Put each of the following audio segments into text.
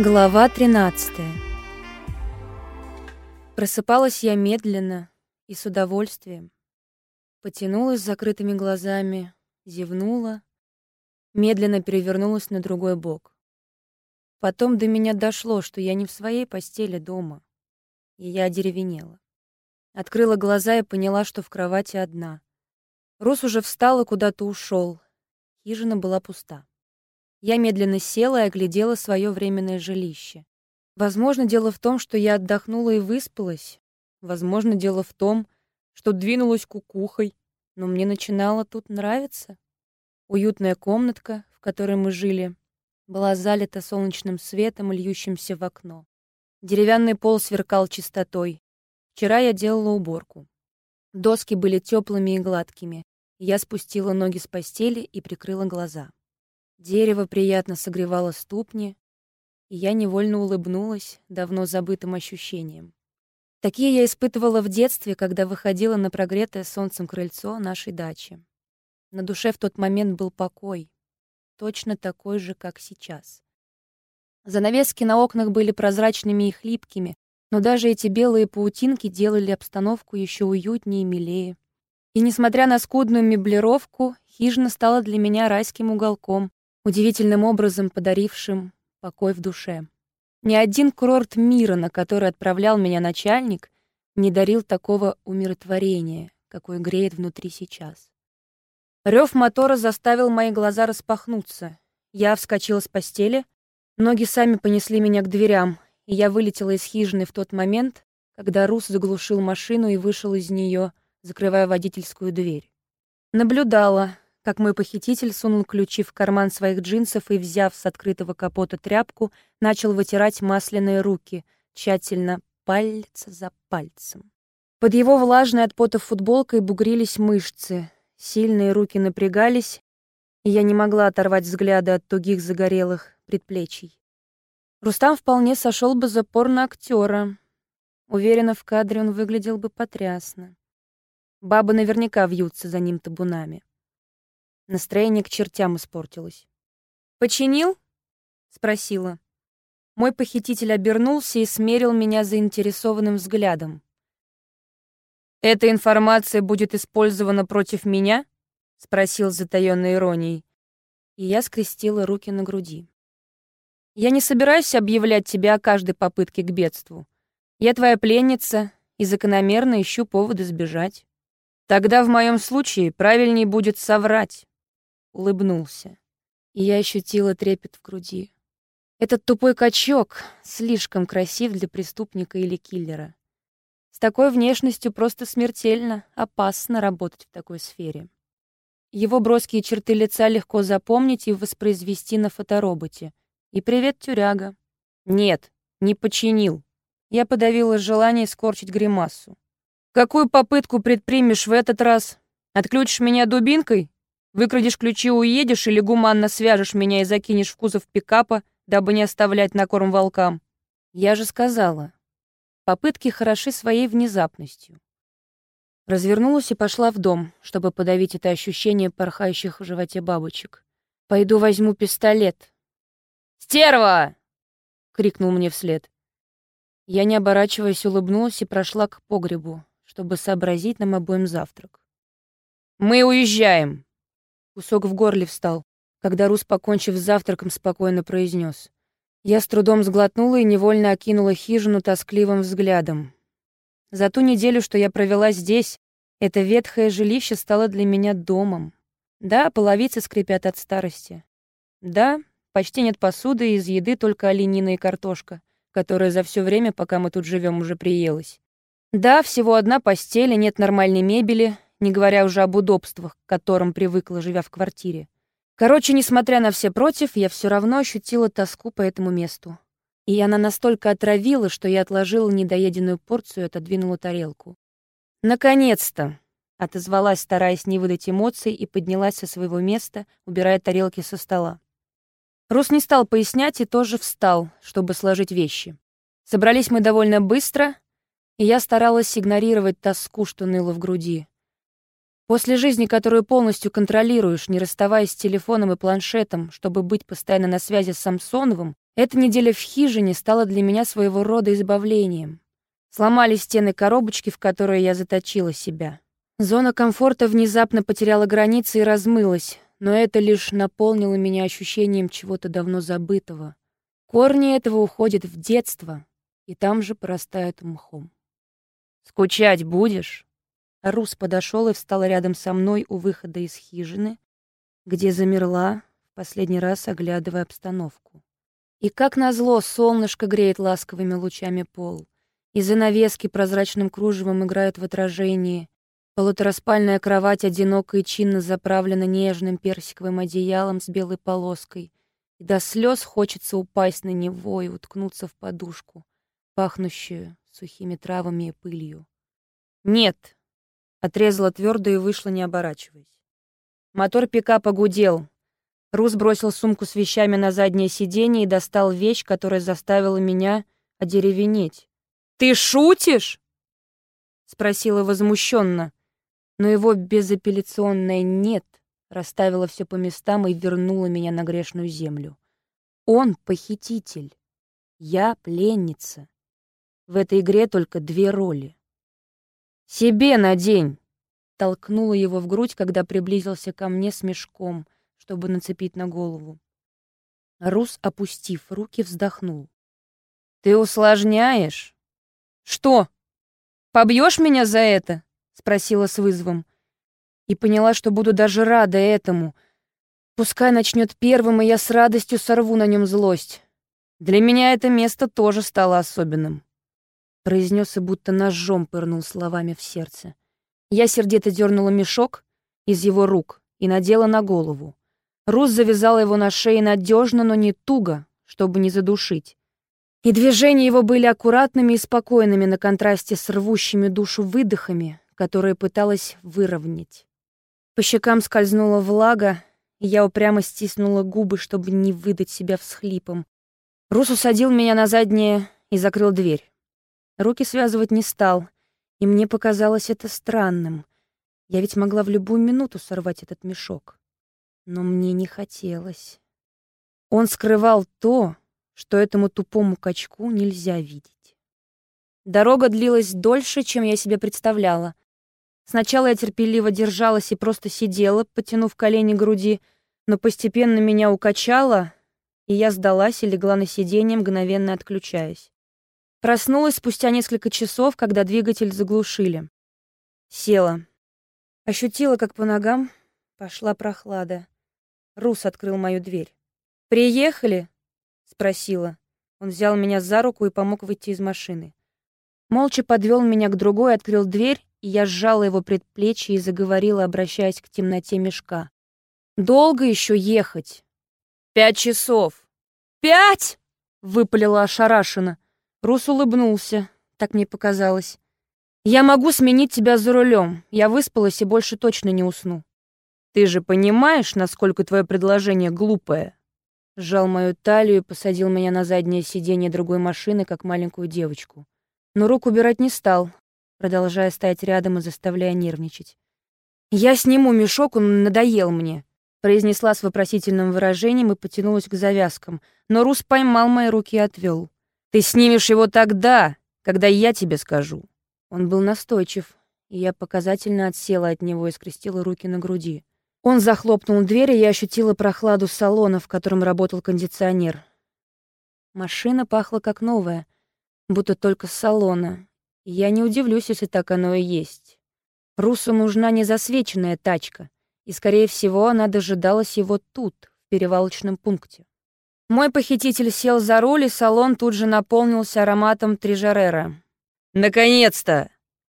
Глава 13 Просыпалась я медленно и с удовольствием. Потянулась с закрытыми глазами, зевнула, медленно перевернулась на другой бок. Потом до меня дошло, что я не в своей постели дома, и я одеревенела. Открыла глаза и поняла, что в кровати одна. Рус уже встал и куда-то ушел. Хижина была пуста. Я медленно села и оглядела свое временное жилище. Возможно, дело в том, что я отдохнула и выспалась. Возможно, дело в том, что двинулась кукухой, но мне начинало тут нравиться. Уютная комнатка, в которой мы жили, была залита солнечным светом, льющимся в окно. Деревянный пол сверкал чистотой. Вчера я делала уборку. Доски были теплыми и гладкими. Я спустила ноги с постели и прикрыла глаза. Дерево приятно согревало ступни, и я невольно улыбнулась давно забытым ощущением. Такие я испытывала в детстве, когда выходила на прогретое солнцем крыльцо нашей дачи. На душе в тот момент был покой, точно такой же, как сейчас. Занавески на окнах были прозрачными и хлипкими, но даже эти белые паутинки делали обстановку еще уютнее и милее. И несмотря на скудную меблировку, хижина стала для меня райским уголком, удивительным образом подарившим покой в душе. Ни один курорт мира, на который отправлял меня начальник, не дарил такого умиротворения, какое греет внутри сейчас. Рев мотора заставил мои глаза распахнуться. Я вскочила с постели, ноги сами понесли меня к дверям, и я вылетела из хижины в тот момент, когда Рус заглушил машину и вышел из нее, закрывая водительскую дверь. Наблюдала, как мой похититель сунул ключи в карман своих джинсов и, взяв с открытого капота тряпку, начал вытирать масляные руки, тщательно, палец за пальцем. Под его влажной от пота футболкой бугрились мышцы, сильные руки напрягались, и я не могла оторвать взгляда от тугих загорелых предплечий. Рустам вполне сошел бы за порно-актера. Уверена, в кадре он выглядел бы потрясно. Бабы наверняка вьются за ним табунами. Настроение к чертям испортилось. «Починил?» — спросила. Мой похититель обернулся и смерил меня заинтересованным взглядом. «Эта информация будет использована против меня?» — спросил с затаённой иронией. И я скрестила руки на груди. «Я не собираюсь объявлять тебя о каждой попытке к бедству. Я твоя пленница и закономерно ищу поводы сбежать. Тогда в моем случае правильней будет соврать улыбнулся. И я ощутила трепет в груди. Этот тупой качок слишком красив для преступника или киллера. С такой внешностью просто смертельно опасно работать в такой сфере. Его броские черты лица легко запомнить и воспроизвести на фотороботе. И привет, тюряга. Нет, не починил. Я подавила желание скорчить гримасу. Какую попытку предпримешь в этот раз? Отключишь меня дубинкой? Выкрадешь ключи, уедешь или гуманно свяжешь меня и закинешь в кузов пикапа, дабы не оставлять на корм волкам? Я же сказала. Попытки хороши своей внезапностью. Развернулась и пошла в дом, чтобы подавить это ощущение порхающих в животе бабочек. «Пойду возьму пистолет». «Стерва!» — крикнул мне вслед. Я, не оборачиваясь, улыбнулась и прошла к погребу, чтобы сообразить нам обоим завтрак. «Мы уезжаем!» Кусок в горле встал, когда Рус, покончив с завтраком, спокойно произнес. Я с трудом сглотнула и невольно окинула хижину тоскливым взглядом. За ту неделю, что я провела здесь, это ветхое жилище стало для меня домом. Да, половицы скрипят от старости. Да, почти нет посуды, из еды только оленина и картошка, которая за все время, пока мы тут живем, уже приелась. Да, всего одна постель и нет нормальной мебели, не говоря уже об удобствах, к которым привыкла, живя в квартире. Короче, несмотря на все против, я все равно ощутила тоску по этому месту. И она настолько отравила, что я отложила недоеденную порцию и отодвинула тарелку. «Наконец-то!» — отозвалась, стараясь не выдать эмоций, и поднялась со своего места, убирая тарелки со стола. Рус не стал пояснять и тоже встал, чтобы сложить вещи. Собрались мы довольно быстро, и я старалась игнорировать тоску, что ныла в груди. После жизни, которую полностью контролируешь, не расставаясь с телефоном и планшетом, чтобы быть постоянно на связи с Самсоновым, Эта неделя в хижине стала для меня своего рода избавлением. Сломали стены коробочки, в которые я заточила себя. Зона комфорта внезапно потеряла границы и размылась, но это лишь наполнило меня ощущением чего-то давно забытого. Корни этого уходят в детство, и там же порастают мхом. «Скучать будешь?» Рус подошел и встал рядом со мной у выхода из хижины, где замерла, в последний раз оглядывая обстановку. И как назло солнышко греет ласковыми лучами пол, и занавески прозрачным кружевом играют в отражении, полутораспальная кровать одиноко и чинно заправлена нежным персиковым одеялом с белой полоской, и до слез хочется упасть на него и уткнуться в подушку, пахнущую сухими травами и пылью. «Нет!» — отрезала твердо и вышла, не оборачиваясь. Мотор пикапа гудел. Рус бросил сумку с вещами на заднее сиденье и достал вещь, которая заставила меня одеревенеть. «Ты шутишь?» — спросила возмущенно, но его безапелляционное «нет» расставило все по местам и вернуло меня на грешную землю. Он похититель, я пленница. В этой игре только две роли. «Себе надень!» Толкнула его в грудь, когда приблизился ко мне с мешком, чтобы нацепить на голову. Рус, опустив руки, вздохнул. «Ты усложняешь?» «Что? Побьешь меня за это?» — спросила с вызовом. И поняла, что буду даже рада этому. Пускай начнет первым, и я с радостью сорву на нем злость. Для меня это место тоже стало особенным произнес и будто ножом пырнул словами в сердце. Я сердито дернула мешок из его рук и надела на голову. Рус завязала его на шее надежно, но не туго, чтобы не задушить. И движения его были аккуратными и спокойными на контрасте с рвущими душу выдохами, которые пыталась выровнять. По щекам скользнула влага, и я упрямо стиснула губы, чтобы не выдать себя всхлипом. Рус усадил меня на заднее и закрыл дверь. Руки связывать не стал, и мне показалось это странным. Я ведь могла в любую минуту сорвать этот мешок. Но мне не хотелось. Он скрывал то, что этому тупому качку нельзя видеть. Дорога длилась дольше, чем я себе представляла. Сначала я терпеливо держалась и просто сидела, потянув колени к груди, но постепенно меня укачало, и я сдалась и легла на сиденье, мгновенно отключаясь. Проснулась спустя несколько часов, когда двигатель заглушили. Села. Ощутила, как по ногам пошла прохлада. Рус открыл мою дверь. «Приехали?» — спросила. Он взял меня за руку и помог выйти из машины. Молча подвел меня к другой, открыл дверь, и я сжала его предплечье и заговорила, обращаясь к темноте мешка. «Долго еще ехать?» «Пять часов». «Пять?» — выпалила ошарашенно. Рус улыбнулся, так мне показалось. «Я могу сменить тебя за рулем. Я выспалась и больше точно не усну». «Ты же понимаешь, насколько твое предложение глупое?» Сжал мою талию и посадил меня на заднее сиденье другой машины, как маленькую девочку. Но руку убирать не стал, продолжая стоять рядом и заставляя нервничать. «Я сниму мешок, он надоел мне», — произнесла с вопросительным выражением и потянулась к завязкам, но Рус поймал мои руки и отвел. Ты снимешь его тогда, когда я тебе скажу». Он был настойчив, и я показательно отсела от него и скрестила руки на груди. Он захлопнул дверь, и я ощутила прохладу салона, в котором работал кондиционер. Машина пахла как новая, будто только с салона. я не удивлюсь, если так оно и есть. Русу нужна незасвеченная тачка, и, скорее всего, она дожидалась его тут, в перевалочном пункте. Мой похититель сел за руль, и салон тут же наполнился ароматом трижарера. «Наконец-то!»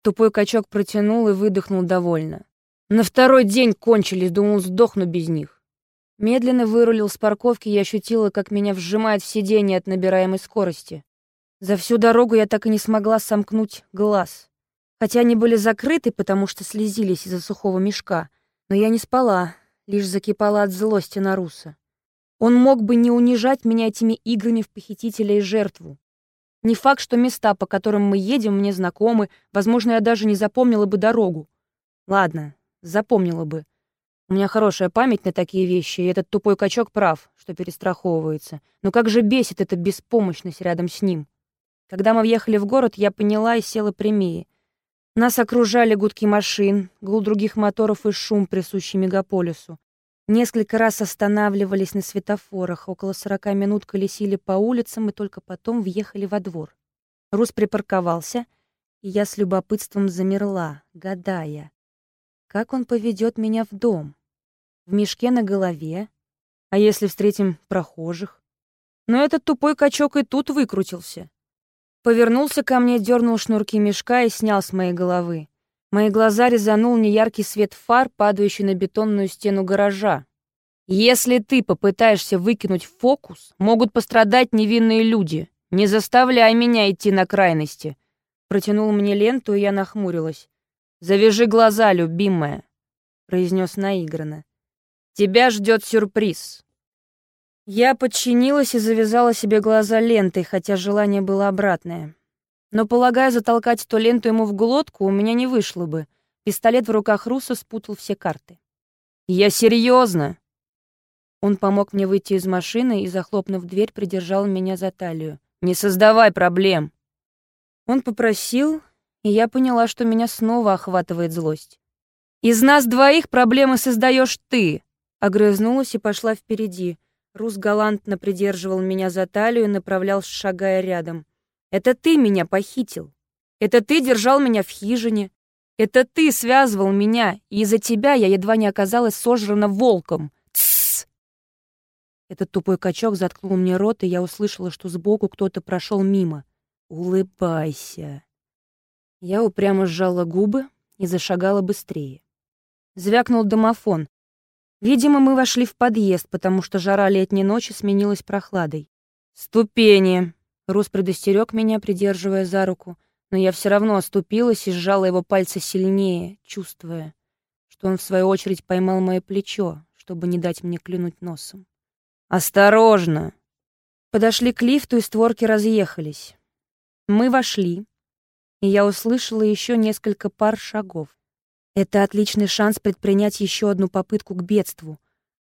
Тупой качок протянул и выдохнул довольно. «На второй день кончились, думал, сдохну без них». Медленно вырулил с парковки и ощутила, как меня вжимает в сиденье от набираемой скорости. За всю дорогу я так и не смогла сомкнуть глаз. Хотя они были закрыты, потому что слезились из-за сухого мешка. Но я не спала, лишь закипала от злости на Руса. Он мог бы не унижать меня этими играми в похитителя и жертву. Не факт, что места, по которым мы едем, мне знакомы. Возможно, я даже не запомнила бы дорогу. Ладно, запомнила бы. У меня хорошая память на такие вещи, и этот тупой качок прав, что перестраховывается. Но как же бесит эта беспомощность рядом с ним. Когда мы въехали в город, я поняла и села прямее. Нас окружали гудки машин, гул других моторов и шум, присущий мегаполису. Несколько раз останавливались на светофорах, около сорока минут колесили по улицам и только потом въехали во двор. Рус припарковался, и я с любопытством замерла, гадая, как он поведет меня в дом в мешке на голове. А если встретим прохожих? Но этот тупой качок и тут выкрутился. Повернулся ко мне, дернул шнурки мешка и снял с моей головы. Мои глаза резанул неяркий свет фар, падающий на бетонную стену гаража. «Если ты попытаешься выкинуть фокус, могут пострадать невинные люди. Не заставляй меня идти на крайности». Протянул мне ленту, и я нахмурилась. «Завяжи глаза, любимая», — произнес наигранно. Тебя ждет сюрприз». Я подчинилась и завязала себе глаза лентой, хотя желание было обратное. Но, полагаю, затолкать эту ленту ему в глотку у меня не вышло бы. Пистолет в руках Руса спутал все карты. «Я серьезно!» Он помог мне выйти из машины и, захлопнув дверь, придержал меня за талию. «Не создавай проблем!» Он попросил, и я поняла, что меня снова охватывает злость. «Из нас двоих проблемы создаешь ты!» Огрызнулась и пошла впереди. Рус галантно придерживал меня за талию и направлял, шагая рядом. «Это ты меня похитил. Это ты держал меня в хижине. Это ты связывал меня, и из-за тебя я едва не оказалась сожрана волком. Тссс!» Этот тупой качок заткнул мне рот, и я услышала, что сбоку кто-то прошел мимо. «Улыбайся!» Я упрямо сжала губы и зашагала быстрее. Звякнул домофон. Видимо, мы вошли в подъезд, потому что жара летней ночи сменилась прохладой. «Ступени!» Рус предостерег меня, придерживая за руку, но я все равно оступилась и сжала его пальцы сильнее, чувствуя, что он в свою очередь поймал мое плечо, чтобы не дать мне клюнуть носом. «Осторожно!» Подошли к лифту, и створки разъехались. Мы вошли, и я услышала еще несколько пар шагов. Это отличный шанс предпринять еще одну попытку к бедству.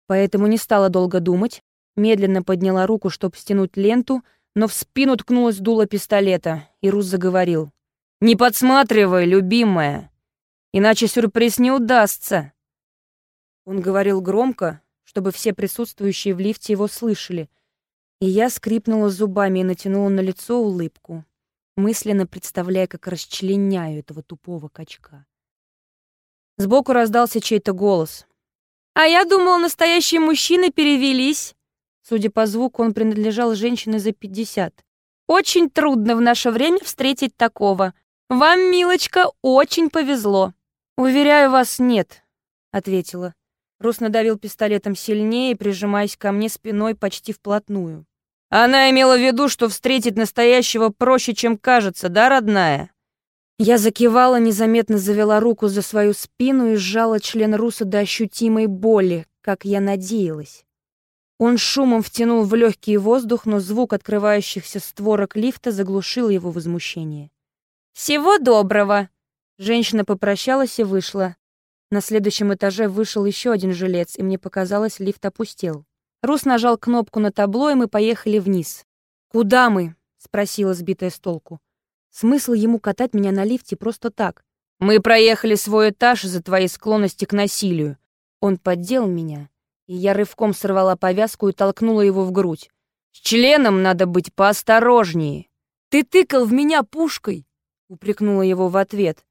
Поэтому не стала долго думать, медленно подняла руку, чтобы стянуть ленту, но в спину ткнулась дуло пистолета, и Рус заговорил. «Не подсматривай, любимая, иначе сюрприз не удастся». Он говорил громко, чтобы все присутствующие в лифте его слышали, и я скрипнула зубами и натянула на лицо улыбку, мысленно представляя, как расчленяю этого тупого качка. Сбоку раздался чей-то голос. «А я думал, настоящие мужчины перевелись». Судя по звуку, он принадлежал женщине за пятьдесят. «Очень трудно в наше время встретить такого. Вам, милочка, очень повезло». «Уверяю вас, нет», — ответила. Рус надавил пистолетом сильнее, прижимаясь ко мне спиной почти вплотную. «Она имела в виду, что встретить настоящего проще, чем кажется, да, родная?» Я закивала, незаметно завела руку за свою спину и сжала член Руса до ощутимой боли, как я надеялась. Он шумом втянул в легкий воздух, но звук открывающихся створок лифта заглушил его возмущение. «Всего доброго!» Женщина попрощалась и вышла. На следующем этаже вышел еще один жилец, и мне показалось, лифт опустел. Рус нажал кнопку на табло, и мы поехали вниз. «Куда мы?» — спросила, сбитая с толку. Смысл ему катать меня на лифте просто так. «Мы проехали свой этаж из-за твоей склонности к насилию». Он поддел меня, и я рывком сорвала повязку и толкнула его в грудь. «С членом надо быть поосторожнее». «Ты тыкал в меня пушкой!» — упрекнула его в ответ.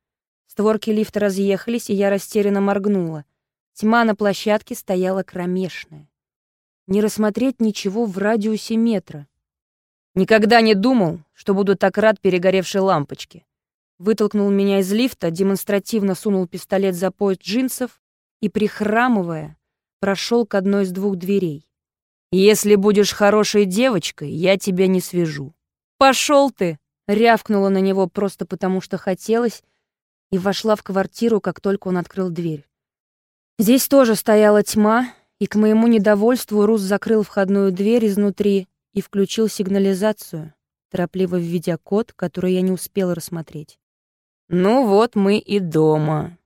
Створки лифта разъехались, и я растерянно моргнула. Тьма на площадке стояла кромешная. Не рассмотреть ничего в радиусе метра. Никогда не думал, что буду так рад перегоревшей лампочке. Вытолкнул меня из лифта, демонстративно сунул пистолет за пояс джинсов и, прихрамывая, прошел к одной из двух дверей. «Если будешь хорошей девочкой, я тебя не свяжу». «Пошел ты!» — рявкнула на него просто потому, что хотелось, и вошла в квартиру, как только он открыл дверь. Здесь тоже стояла тьма, и к моему недовольству Рус закрыл входную дверь изнутри и включил сигнализацию, торопливо введя код, который я не успела рассмотреть. «Ну вот мы и дома»,